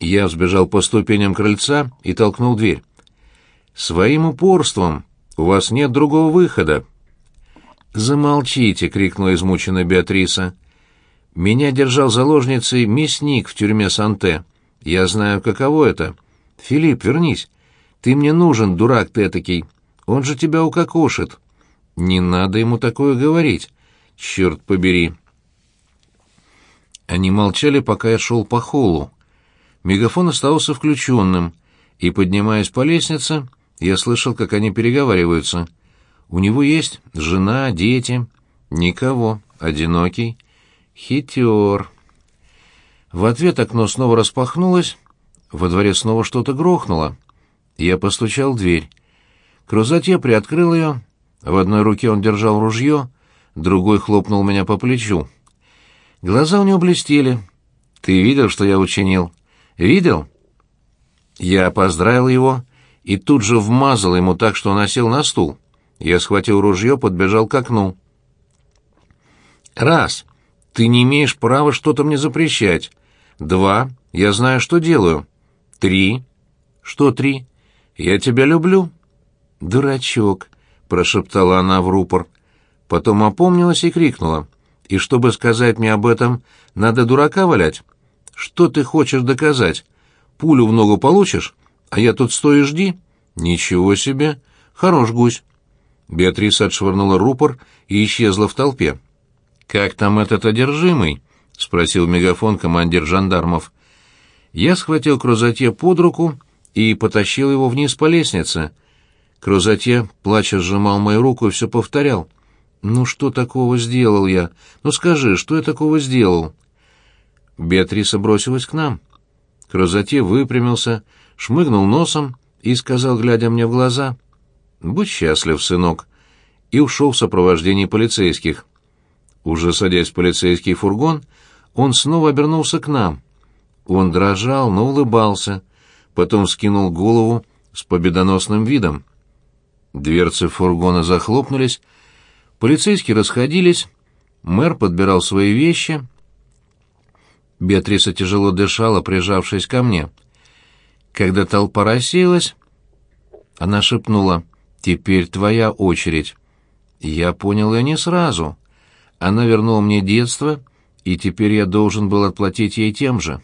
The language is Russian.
Я взбежал по ступеням крыльца и толкнул дверь. «Своим упорством! У вас нет другого выхода!» «Замолчите!» — крикнула измученная Беатриса. «Меня держал заложницей мясник в тюрьме Санте. Я знаю, каково это. Филипп, вернись. Ты мне нужен, дурак ты этакий. Он же тебя укокошит». «Не надо ему такое говорить. Черт побери!» Они молчали, пока я шел по холлу. Мегафон оставался включенным, и, поднимаясь по лестнице, я слышал, как они переговариваются. У него есть жена, дети. Никого. Одинокий. Хитер. В ответ окно снова распахнулось. Во дворе снова что-то грохнуло. Я постучал в дверь. Крузатье приоткрыл ее. В одной руке он держал ружье, другой хлопнул меня по плечу. Глаза у него блестели. «Ты видел, что я учинил?» Видел? Я поздравил его и тут же вмазал ему так, что он осел на стул. Я схватил ружье, подбежал к окну. Раз. Ты не имеешь права что-то мне запрещать. Два. Я знаю, что делаю. Три. Что три? Я тебя люблю. Дурачок, прошептала она в рупор. Потом опомнилась и крикнула. И чтобы сказать мне об этом, надо дурака валять. Что ты хочешь доказать? Пулю в ногу получишь, а я тут стою жди? Ничего себе! Хорош гусь!» Беатриса отшвырнула рупор и исчезла в толпе. «Как там этот одержимый?» — спросил мегафон командир жандармов. Я схватил Крузатье под руку и потащил его вниз по лестнице. Крузатье, плача, сжимал мою руку и все повторял. «Ну что такого сделал я? Ну скажи, что я такого сделал?» Беатриса бросилась к нам. Крозоте выпрямился, шмыгнул носом и сказал, глядя мне в глаза, «Будь счастлив, сынок», и ушел в сопровождении полицейских. Уже садясь в полицейский фургон, он снова обернулся к нам. Он дрожал, но улыбался, потом скинул голову с победоносным видом. Дверцы фургона захлопнулись, полицейские расходились, мэр подбирал свои вещи — Беатриса тяжело дышала, прижавшись ко мне. Когда толпа рассеялась, она шепнула «Теперь твоя очередь». Я понял ее не сразу. Она вернула мне детство, и теперь я должен был отплатить ей тем же.